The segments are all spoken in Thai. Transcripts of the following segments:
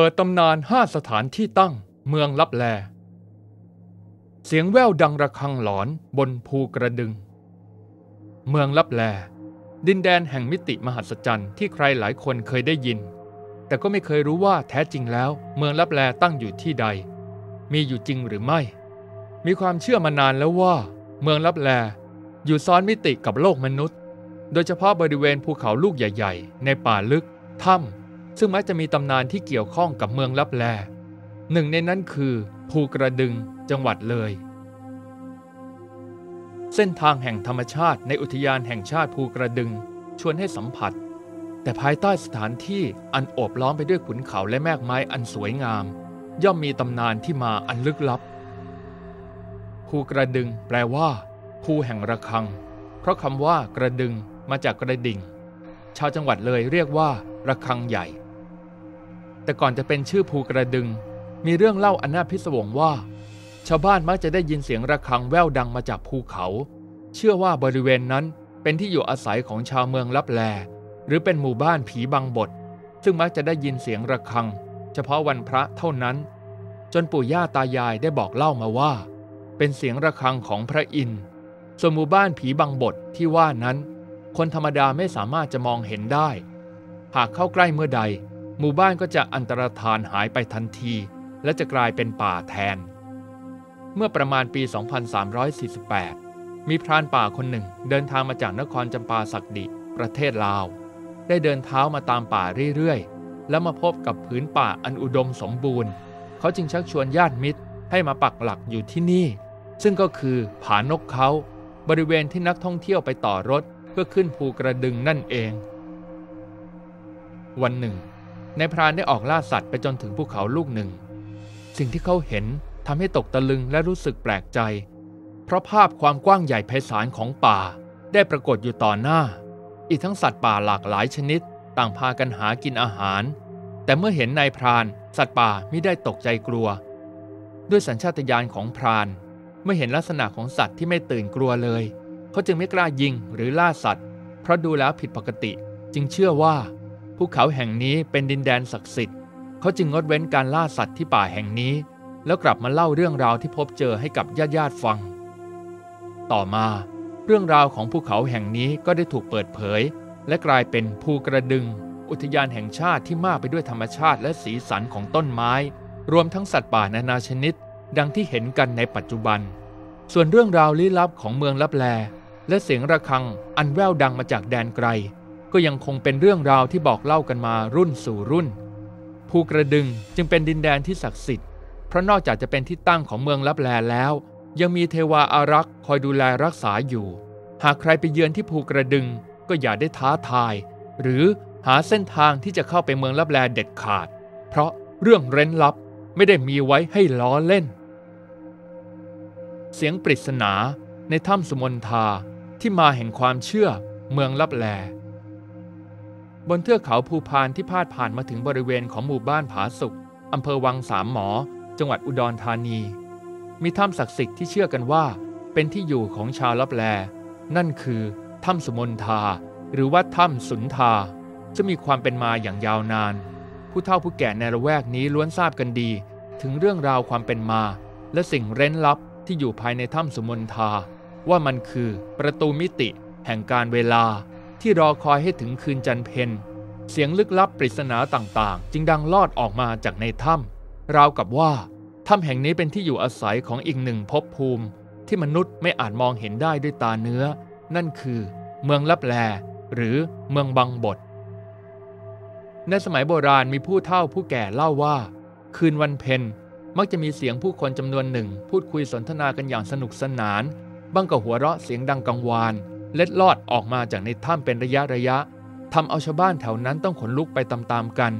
เปิดตำนานห้าสถานที่ตั้งเมืองลับแล เสียงแว่วดังระฆังหลอนบนภูกระดึง เมืองลับแล ดินแดนแห่งมิติมหัศจรรย์ที่ใครหลายคนเคยได้ยิน แต่ก็ไม่เคยรู้ว่าแท้จริงแล้ว เมืองลับแลตั้งอยู่ที่ใด มีอยู่จริงหรือไม่ มีความเชื่อมานานแล้วว่า เมืองลับแล อยู่ซ้อนมิติกับโลกมนุษย์ โดยเฉพาะบริเวณภูเขาลูกใหญ่ ๆ ในป่าลึกถ้ำ ซึ่งมักจะมีตำนานที่เกี่ยวข้องกับเมืองลับแล หนึ่งในนั้นคือ ภูกระดึงจังหวัดเลย เส้นทางแห่งธรรมชาติในอุทยานแห่งชาติภูกระดึงชวนให้สัมผัส แต่ภายใต้สถานที่อันโอบล้อมไปด้วยขุนเขาและแมกไม้อันสวยงาม ย่อมมีตำนานที่มาอันลึกลับ ภูกระดึงแปลว่าภูแห่งระฆัง เพราะคำว่ากระดึงมาจากกระดิ่ง ชาวจังหวัดเลยเรียกว่าระฆังใหญ่ แต่ก่อนจะเป็นชื่อภูกระดึง มีเรื่องเล่าอันน่าพิศวงว่า ชาวบ้านมักจะได้ยินเสียงระฆังแว่วดังมาจากภูเขา เชื่อว่าบริเวณนั้นเป็นที่อยู่อาศัยของชาวเมืองลับแล หรือเป็นหมู่บ้านผีบังบทซึ่งมักจะได้ยินเสียงระฆัง เฉพาะวันพระเท่านั้น จนปู่ย่าตายายได้บอกเล่ามาว่า เป็นเสียงระฆังของพระอินทร์ส่วนหมู่บ้านผีบังบทที่ว่านั้น คนธรรมดาไม่สามารถจะมองเห็นได้ หากเข้าใกล้เมื่อใด หมู่บ้านก็จะอันตรธานหายไปทันที และจะกลายเป็นป่าแทน เมื่อประมาณปี 2348 มีพรานป่าคนหนึ่งเดินทางมาจากนครจำปาสักดิ ประเทศลาว ได้เดินเท้ามาตามป่าเรื่อยๆ แล้วมาพบกับผืนป่าอันอุดมสมบูรณ์ เขาจึงชักชวนญาติมิตรให้มาปักหลักอยู่ที่นี่ ซึ่งก็คือผานกเขา บริเวณที่นักท่องเที่ยวไปต่อรถเพื่อขึ้นภูกระดึงนั่นเอง วันหนึ่ง นายพรานได้ออกล่าสัตว์ไปจนถึงภูเขาลูกหนึ่ง สิ่งที่เขาเห็นทำให้ตกตะลึงและรู้สึกแปลกใจ เพราะภาพความกว้างใหญ่ไพศาลของป่า ได้ปรากฏอยู่ต่อหน้า อีกทั้งสัตว์ป่าหลากหลายชนิด ต่างพากันหากินอาหาร แต่เมื่อเห็นนายพราน สัตว์ป่าไม่ได้ตกใจกลัว ด้วยสัญชาตญาณของพราน เมื่อเห็นลักษณะของสัตว์ที่ไม่ตื่นกลัวเลย เขาจึงไม่กล้ายิงหรือล่าสัตว์ เพราะดูแล้วผิดปกติ จึงเชื่อว่า ภูเขาแห่งนี้เป็นดินแดนศักดิ์สิทธิ์เขาจึงงดเว้นการล่าสัตว์ที่ป่าแห่งนี้ แล้วกลับมาเล่าเรื่องราวที่พบเจอให้กับญาติญาติฟัง ต่อมา เรื่องราวของภูเขาแห่งนี้ก็ได้ถูกเปิดเผย และกลายเป็นภูกระดึง อุทยานแห่งชาติที่มากไปด้วยธรรมชาติและสีสันของต้นไม้ รวมทั้งสัตว์ป่านานาชนิด ดังที่เห็นกันในปัจจุบัน ส่วนเรื่องราวลี้ลับของเมืองลับแลและเสียงระฆังอันแว่วดังมาจากแดนไกล ก็ยังคงเป็นเรื่องราวที่บอกเล่ากันมารุ่นสู่รุ่น ภูกระดึงจึงเป็นดินแดนที่ศักดิ์สิทธิ์ เพราะนอกจากจะเป็นที่ตั้งของเมืองลับแลแล้ว ยังมีเทวาอารักษ์คอยดูแลรักษาอยู่ หากใครไปเยือนที่ภูกระดึงก็อย่าได้ท้าทาย หรือหาเส้นทางที่จะเข้าไปเมืองลับแลเด็ดขาด เพราะเรื่องเร้นลับไม่ได้มีไว้ให้ล้อเล่น เสียงปริศนาในถ้ำสมนทาที่มาแห่งความเชื่อเมืองลับแล บนเทือกเขาภูพานที่พาดผ่านมาถึงบริเวณของหมู่บ้านผาสุกอำเภอวังสามหมอ จังหวัดอุดรธานี มีถ้ำศักดิ์สิทธิ์ที่เชื่อกันว่า เป็นที่อยู่ของชาวลับแล นั่นคือถ้ำสมนทา หรือว่าถ้ำสุนทา จะมีความเป็นมาอย่างยาวนาน ผู้เฒ่าผู้แก่ในละแวกนี้ล้วนทราบกันดี ถึงเรื่องราวความเป็นมา และสิ่งเร้นลับที่อยู่ภายในถ้ำสมนทา ว่ามันคือประตูมิติแห่งการเวลา ที่รอคอยให้ถึงคืนจันเพนเสียงลึกลับปริศนาต่างๆ จึงดังลอดออกมาจากในถ้ำราวกับว่าถ้ำแห่งนี้เป็นที่อยู่อาศัยของอีกหนึ่งภพภูมิ ที่มนุษย์ไม่อาจมองเห็นได้ด้วยตาเนื้อ นั่นคือ เมืองลับแล หรือเมืองบังบดในสมัยโบราณมีผู้เฒ่าผู้แก่เล่าว่า คืนวันเพ็ญมักจะมีเสียงผู้คนจำนวนหนึ่ง พูดคุยสนทนากันอย่างสนุกสนานบ้างก็หัวเราะเสียงดังกังวาน เล็ดลอดออกมาจากในถ้ำเป็นระยะระยะทำเอาชาวบ้านแถวนั้นต้องขนลุกไปตามๆกัน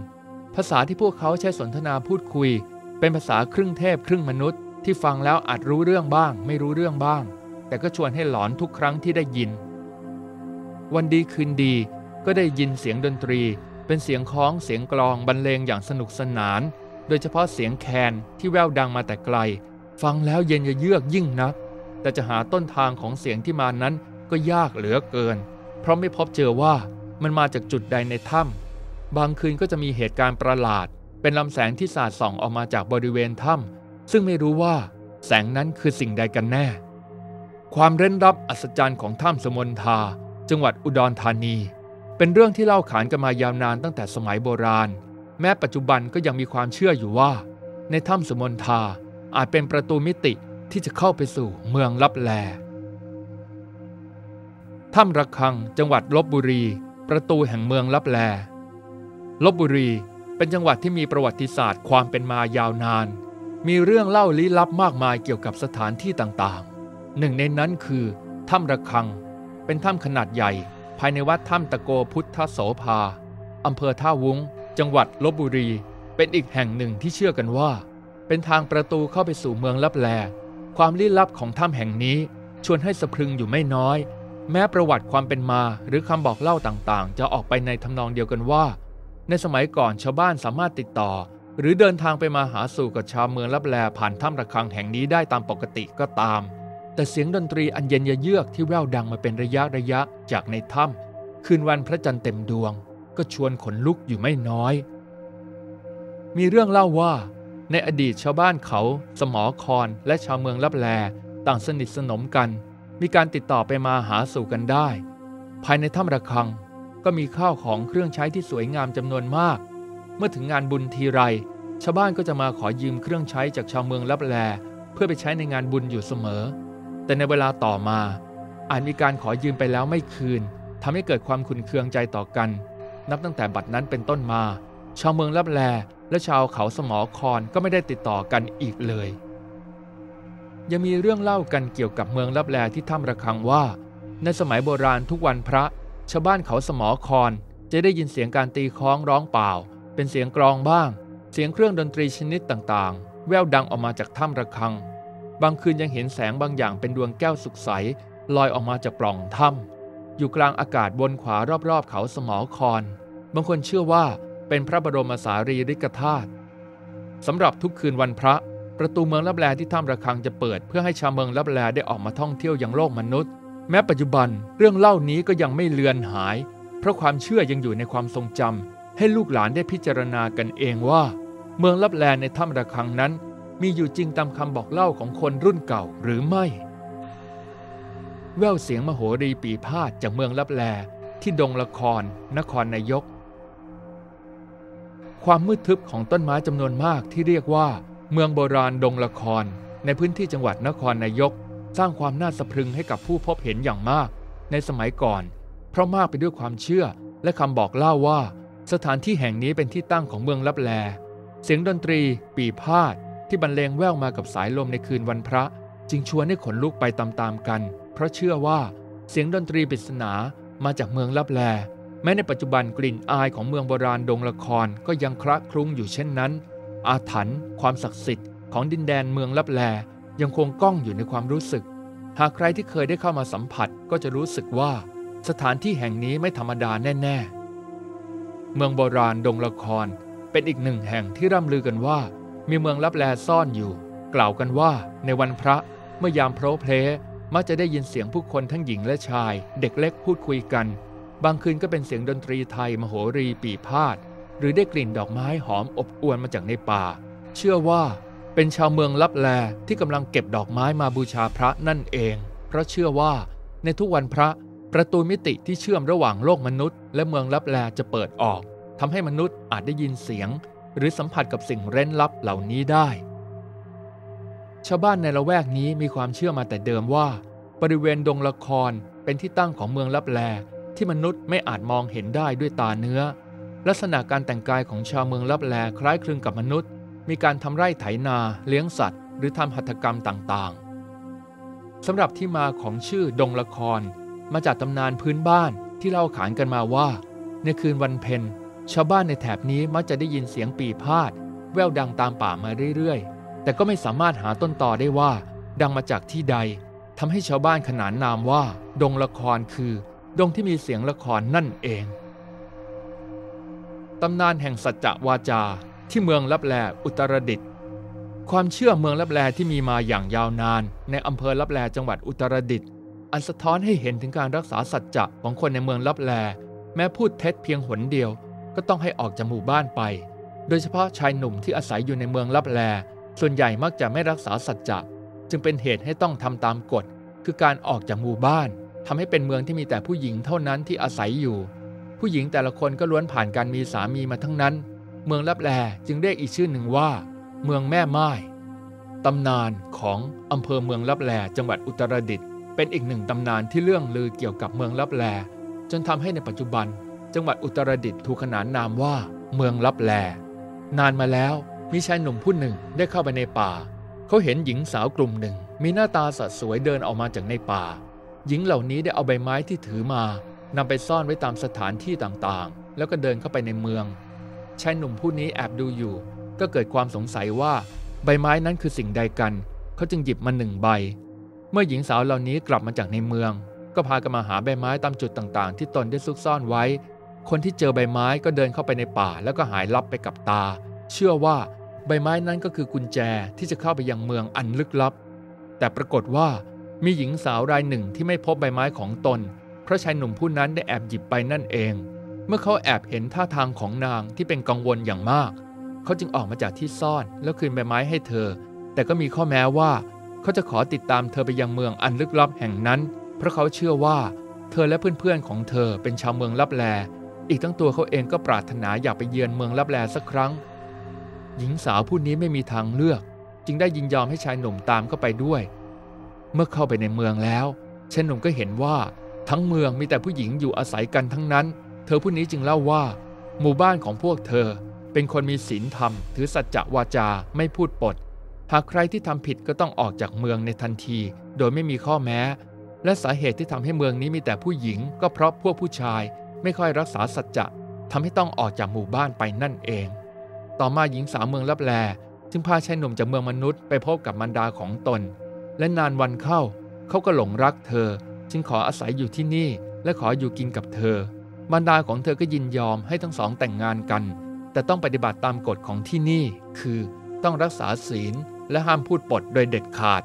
ภาษาที่พวกเขาใช้สนทนาพูดคุย เป็นภาษาครึ่งเทพครึ่งมนุษย์ที่ฟังแล้วอาจรู้เรื่องบ้าง ไม่รู้เรื่องบ้าง แต่ก็ชวนให้หลอนทุกครั้งที่ได้ยิน วันดีคืนดีก็ได้ยินเสียงดนตรี เป็นเสียงคล้องเสียงกลองบรรเลงอย่างสนุกสนาน โดยเฉพาะเสียงแคนที่แววดังมาแต่ไกล ฟังแล้วเย็นเยือกยิ่งนัก แต่จะหาต้นทางของเสียงที่มานั้น ก็ยากเหลือเกิน เพราะไม่พบเจอว่ามันมาจากจุดใดในถ้ำบางคืนก็จะมีเหตุการณ์ประหลาด เป็นลำแสงที่สาดส่องออกมาจากบริเวณถ้ำซึ่งไม่รู้ว่าแสงนั้นคือสิ่งใดกันแน่ ความเร้นรับอัศจรรย์ของถ้ำสมนทา จังหวัดอุดรธานี เป็นเรื่องที่เล่าขานกันมายาวนานตั้งแต่สมัยโบราณ แม้ปัจจุบันก็ยังมีความเชื่ออยู่ว่า ในถ้ำสมนทาอาจเป็นประตูมิติที่จะเข้าไปสู่เมืองลับแล ถ้ำระฆังจังหวัดลบบุรี ประตูแห่งเมืองลับแลลบบุรีเป็นจังหวัดที่มีประวัติศาสตร์ความเป็นมายาวนาน มีเรื่องเล่าลี้ลับมากมายเกี่ยวกับสถานที่ต่างๆ หนึ่งในนั้นคือถ้ำระฆัง เป็นถ้ำขนาดใหญ่ ภายในวัดถ้ำตะโกพุทธโสภาอำเภอท่าวุ้ง จังหวัดลบบุรี เป็นอีกแห่งหนึ่งที่เชื่อกันว่า เป็นทางประตูเข้าไปสู่เมืองลับแล ความลี้ลับของถ้ำแห่งนี้ชวนให้สะพรึงอยู่ไม่น้อย แม้ประวัติความเป็นมาหรือคำบอกเล่าต่างๆ จะออกไปในทำนองเดียวกันว่า ในสมัยก่อนชาวบ้านสามารถติดต่อ หรือเดินทางไปมาหาสู่กับชาวเมืองลับแลผ่านถ้ำระฆังแห่งนี้ได้ตามปกติก็ตาม แต่เสียงดนตรีอันเย็นยเยือกที่แว่วดังมาเป็นระยะระยะจากในถ้ำคืนวันพระจันทร์เต็มดวง ก็ชวนขนลุกอยู่ไม่น้อย มีเรื่องเล่าว่า ในอดีตชาวบ้านเขา สมอคอนและชาวเมืองลับแล ต่างสนิทสนมกัน มีการติดต่อไปมาหาสู่กันได้ ภายในถ้ำระฆังก็มีข้าวของเครื่องใช้ที่สวยงามจำนวนมาก เมื่อถึงงานบุญทีไร ชาวบ้านก็จะมาขอยืมเครื่องใช้จากชาวเมืองลับแล เพื่อไปใช้ในงานบุญอยู่เสมอ แต่ในเวลาต่อมาอาจมีการขอยืมไปแล้วไม่คืนทำให้เกิดความขุนเคืองใจต่อกัน นับตั้งแต่บัดนั้นเป็นต้นมา ชาวเมืองลับแลและชาวเขาสมอคอนก็ไม่ได้ติดต่อกันอีกเลย ยังมีเรื่องเล่ากันเกี่ยวกับเมืองลับแลที่ถ้ำระฆังว่า ในสมัยโบราณทุกวันพระ ชาวบ้านเขาสมอคอนจะได้ยินเสียงการตีค้องร้องเปล่า เป็นเสียงกรองบ้าง เสียงเครื่องดนตรีชนิดต่างๆ แววดังออกมาจากถ้ำระฆัง บางคืนยังเห็นแสงบางอย่างเป็นดวงแก้วสุกใสลอยออกมาจากปล่องถ้ำอยู่กลางอากาศบนขวารอบๆ เขาสมอคอนบางคนเชื่อว่าเป็นพระบรมสารีริกธาตุสำหรับทุกคืนวันพระ ประตูเมืองลับแลที่ถ้ำระฆังจะเปิด เพื่อให้ชาวเมืองลับแลได้ออกมาท่องเที่ยวยังโลกมนุษย์ แม้ปัจจุบันเรื่องเล่านี้ก็ยังไม่เลือนหาย เพราะความเชื่อยังอยู่ในความทรงจำให้ลูกหลานได้พิจารณากันเองว่า เมืองลับแลในถ้ำระฆังนั้น มีอยู่จริงตามคำบอกเล่าของคนรุ่นเก่าหรือไม่แววเสียงมโหรีปีพาดจากเมืองลับแลที่ดงละคร นครนายก ความมืดทึบของต้นไม้จำนวนมากที่เรียกว่า เมืองโบราณดงละคร ในพื้นที่จังหวัดนครนายก สร้างความน่าสะพรึงให้กับผู้พบเห็นอย่างมาก ในสมัยก่อน เพราะมากไปด้วยความเชื่อ และคำบอกเล่าว่า สถานที่แห่งนี้เป็นที่ตั้งของเมืองลับแล เสียงดนตรี ปีพาดที่บรรเลงแว่วมากับสายลมในคืนวันพระ จึงชวนให้ขนลุกไปตามๆกัน เพราะเชื่อว่าเสียงดนตรีปริศนามาจากเมืองลับแล แม้ในปัจจุบันกลิ่นอายของเมืองโบราณดงละครก็ยังคละคลุ้งอยู่เช่นนั้น อาถรรพ์ความศักดิ์สิทธิ์ของดินแดนเมืองลับแลยังคงก้องอยู่ในความรู้สึก หากใครที่เคยได้เข้ามาสัมผัสก็จะรู้สึกว่า สถานที่แห่งนี้ไม่ธรรมดาแน่ ๆ เมืองโบราณดงละครเป็นอีกหนึ่งแห่งที่ร่ำลือกันว่า มีเมืองลับแลซ่อนอยู่ กล่าวกันว่าในวันพระเมื่อยามโพรเพลมักจะได้ยินเสียงผู้คนทั้งหญิงและชาย เด็กเล็กพูดคุยกัน บางคืนก็เป็นเสียงดนตรีไทยมโหรีปีพาด หรือได้กลิ่นดอกไม้หอมอบอวลมาจากในป่า เชื่อว่าเป็นชาวเมืองลับแลที่กำลังเก็บดอกไม้มาบูชาพระนั่นเอง เพราะเชื่อว่าในทุกวันพระประตูมิติที่เชื่อมระหว่างโลกมนุษย์ และเมืองลับแลจะเปิดออกทำให้มนุษย์อาจได้ยินเสียง หรือสัมผัสกับสิ่งเร้นลับเหล่านี้ได้ ชาวบ้านในละแวกนี้มีความเชื่อมาแต่เดิมว่า บริเวณดงละครเป็นที่ตั้งของเมืองลับแลที่มนุษย์ไม่อาจมองเห็นได้ด้วยตาเนื้อ ลักษณะการแต่งกายของชาวเมืองลับแลคล้ายคลึงกับมนุษย์ มีการทำไร่ไถนาเลี้ยงสัตว์ หรือทำหัตถกรรมต่างๆสำหรับที่มาของชื่อดงละคร มาจากตำนานพื้นบ้านที่เล่าขานกันมาว่า ในคืนวันเพ็ญชาวบ้านในแถบนี้มักจะได้ยินเสียงปีพาด แววดังตามป่ามาเรื่อยๆ แต่ก็ไม่สามารถหาต้นต่อได้ว่า ดังมาจากที่ใดทำให้ชาวบ้านขนานนามว่า ดงละครคือ ดงที่มีเสียงละครนั่นเอง ตำนานแห่งสัจจวาจาที่เมืองลับแลอุตรดิตถ์ความเชื่อเมืองลับแลที่มีมาอย่างยาวนาน ในอำเภอลับแลจังหวัดอุตรดิตถ์อันสะท้อนให้เห็นถึงการรักษาสัจจะของคนในเมืองลับแล แม้พูดเท็จเพียงหนเดียว ก็ต้องให้ออกจากหมู่บ้านไป โดยเฉพาะชายหนุ่มที่อาศัยอยู่ในเมืองลับแล ส่วนใหญ่มักจะไม่รักษาสัจจะจึงเป็นเหตุให้ต้องทำตามกฎ คือการออกจากหมู่บ้านทำให้เป็นเมืองที่มีแต่ผู้หญิงเท่านั้นที่อาศัยอยู่ ผู้หญิงแต่ละคนก็ล้วนผ่านการมีสามีมาทั้งนั้น เมืองลับแลจึงเรียกอีกชื่อหนึ่งว่า เมืองแม่ไม้ตำนานของอำเภอเมืองลับแลจังหวัดอุตรดิตถ์เป็นอีกหนึ่งตำนานที่เรื่องลือเกี่ยวกับเมืองลับแล จนทำให้ในปัจจุบัน จังหวัดอุตรดิตถ์ถูกขนานนามว่า เมืองลับแล นานมาแล้วมีชายหนุ่มผู้หนึ่งได้เข้าไปในป่า เขาเห็นหญิงสาวกลุ่มหนึ่ง มีหน้าตาสดสวยเดินออกมาจากในป่า หญิงเหล่านี้ได้เอาใบไม้ที่ถือมา นำไปซ่อนไว้ตามสถานที่ต่างๆ แล้วก็เดินเข้าไปในเมืองชายหนุ่มผู้นี้แอบดูอยู่ ก็เกิดความสงสัยว่า ใบไม้นั้นคือสิ่งใดกัน เขาจึงหยิบมาหนึ่งใบ เมื่อหญิงสาวเหล่านี้กลับมาจากในเมือง ก็พากันมาหาใบไม้ตามจุดต่างๆ ที่ตนได้ซุกซ่อนไว้ คนที่เจอใบไม้ก็เดินเข้าไปในป่า แล้วก็หายลับไปกับตา เชื่อว่าใบไม้นั้นก็คือกุญแจที่จะเข้าไปยังเมืองอันลึกลับ แต่ปรากฏว่ามีหญิงสาวรายหนึ่งที่ไม่พบใบไม้ของตน เพราะชายหนุ่มผู้นั้นได้แอบหยิบไปนั่นเอง เมื่อเขาแอบเห็นท่าทางของนางที่เป็นกังวลอย่างมาก เขาจึงออกมาจากที่ซ่อนแล้วคืนใบไม้ให้เธอ แต่ก็มีข้อแม้ว่า เขาจะขอติดตามเธอไปยังเมืองอันลึกลับแห่งนั้น เพราะเขาเชื่อว่า เธอและเพื่อนๆของเธอเป็นชาวเมืองลับแล อีกทั้งตัวเขาเองก็ปรารถนาอยากไปเยือนเมืองลับแลสักครั้ง หญิงสาวผู้นี้ไม่มีทางเลือก จึงได้ยินยอมให้ชายหนุ่มตามเข้าไปด้วย เมื่อเข้าไปในเมืองแล้วชายหนุ่มก็เห็นว่า ทั้งเมืองมีแต่ผู้หญิงอยู่อาศัยกันทั้งนั้น เธอผู้นี้จึงเล่าว่า หมู่บ้านของพวกเธอ เป็นคนมีศีลธรรม ถือสัจจะวาจาไม่พูดปด หากใครที่ทำผิดก็ต้องออกจากเมืองในทันที โดยไม่มีข้อแม้ และสาเหตุที่ทำให้เมืองนี้มีแต่ผู้หญิง ก็เพราะพวกผู้ชายไม่ค่อยรักษาสัจจะทำให้ต้องออกจากหมู่บ้านไปนั่นเอง ต่อมาหญิงสาวเมืองลับแล จึงพาชายหนุ่มจากเมืองมนุษย์ไปพบกับมารดาของตน และนานวันเข้าเขาก็หลงรักเธอ จึงขออาศัยอยู่ที่นี่และขออยู่กินกับเธอ มารดาของเธอก็ยินยอมให้ทั้งสองแต่งงานกัน แต่ต้องปฏิบัติตามกฎของที่นี่ คือต้องรักษาศีลและห้ามพูดปดโดยเด็ดขาด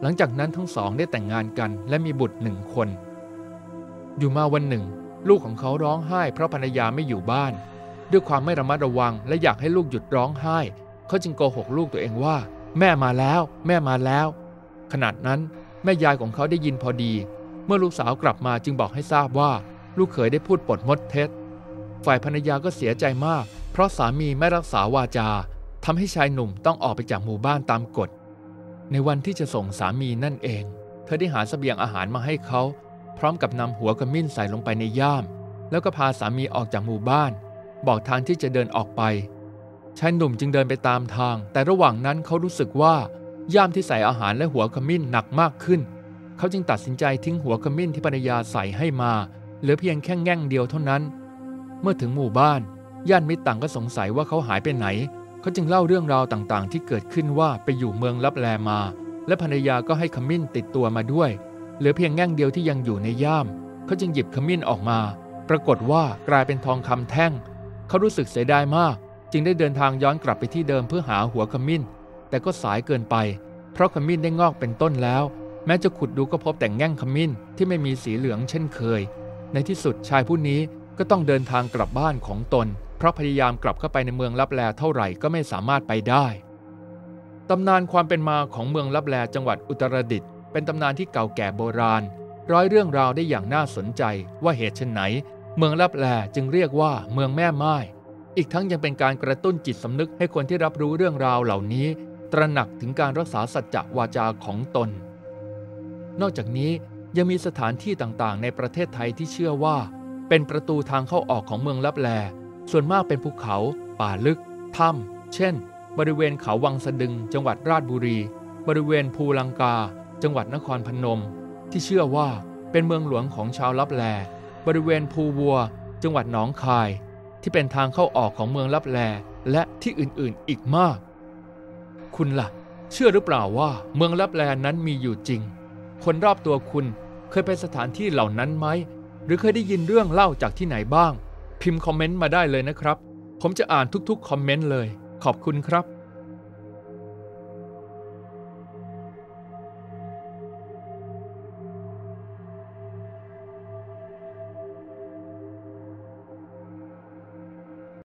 หลังจากนั้นทั้งสองได้แต่งงานกันและมีบุตรหนึ่งคน อยู่มาวันหนึ่ง ลูกของเขาร้องไห้เพราะภรรยาไม่อยู่บ้าน ด้วยความไม่ระมัดระวังและอยากให้ลูกหยุดร้องไห้ เขาจึงโกหกลูกตัวเองว่า แม่มาแล้ว แม่มาแล้ว ขนาดนั้นแม่ยายของเขาได้ยินพอดี เมื่อลูกสาวกลับมาจึงบอกให้ทราบว่า ลูกเขยได้พูดปดมดเท็จ ฝ่ายภรรยาก็เสียใจมาก เพราะสามีไม่รักษาวาจาทำให้ชายหนุ่มต้องออกไปจากหมู่บ้านตามกฎ ในวันที่จะส่งสามีนั่นเอง เธอได้หาสเสบียงอาหารมาให้เขา พร้อมกับนำหัวกระมิ้นใส่ลงไปในย่าม แล้วก็พาสามีออกจากหมู่บ้าน บอกทางที่จะเดินออกไป ชายหนุ่มจึงเดินไปตามทาง แต่ระหว่างนั้นเขารู้สึกว่าย่ามที่ใส่อาหารและหัวขมิ้นหนักมากขึ้น เขาจึงตัดสินใจทิ้งหัวขมิ้นที่ภรรยาใส่ให้มา เหลือเพียงแค่แง่งเดียวเท่านั้น เมื่อถึงหมู่บ้าน ญาติมิตรต่างก็สงสัยว่าเขาหายไปไหน เขาจึงเล่าเรื่องราวต่างๆ ที่เกิดขึ้นว่าไปอยู่เมืองลับแลมา และภรรยาก็ให้ขมิ้นติดตัวมาด้วย เหลือเพียงแง่งเดียวที่ยังอยู่ในย่าม เขาจึงหยิบขมิ้นออกมา ปรากฏว่ากลายเป็นทองคำแท่ง เขารู้สึกเสียดายมาก จึงได้เดินทางย้อนกลับไปที่เดิมเพื่อหาหัวขมิ้น แต่ก็สายเกินไป เพราะขมิ้นได้งอกเป็นต้นแล้ว แม้จะขุดดูก็พบแต่แง่งขมิ้นที่ไม่มีสีเหลืองเช่นเคย ในที่สุดชายผู้นี้ก็ต้องเดินทางกลับบ้านของตน เพราะพยายามกลับเข้าไปในเมืองลับแลเท่าไหร่ก็ไม่สามารถไปได้ตำนานความเป็นมาของเมืองลับแลจังหวัดอุตรดิตถ์เป็นตำนานที่เก่าแก่โบราณ ร้อยเรื่องราวได้อย่างน่าสนใจว่าเหตุเช่นไหน เมืองลับแลจึงเรียกว่าเมืองแม่ไม้อีกทั้งยังเป็นการกระตุ้นจิตสำนึกให้คนที่รับรู้เรื่องราวเหล่านี้ ตระหนักถึงการรักษาสัจจะวาจาของตน นอกจากนี้ยังมีสถานที่ต่างๆ ในประเทศไทยที่เชื่อว่า เป็นประตูทางเข้าออกของเมืองลับแล ส่วนมากเป็นภูเขา ป่าลึก ถ้ำเช่น บริเวณเขาวังสะดึง จังหวัดราชบุรี บริเวณภูลังกา จังหวัดนครพนม ที่เชื่อว่าเป็นเมืองหลวงของชาวลับแล บริเวณภูวัว จังหวัดหนองคาย ที่เป็นทางเข้าออกของเมืองลับแล และที่อื่นๆ อีกมาก คุณล่ะ เชื่อหรือเปล่าว่าเมืองลับแลนั้นมีอยู่จริง คนรอบตัวคุณเคยไปสถานที่เหล่านั้นไหม หรือเคยได้ยินเรื่องเล่าจากที่ไหนบ้าง พิมพ์คอมเมนต์มาได้เลยนะครับ ผมจะอ่านทุกๆคอมเมนต์เลย ขอบคุณครับ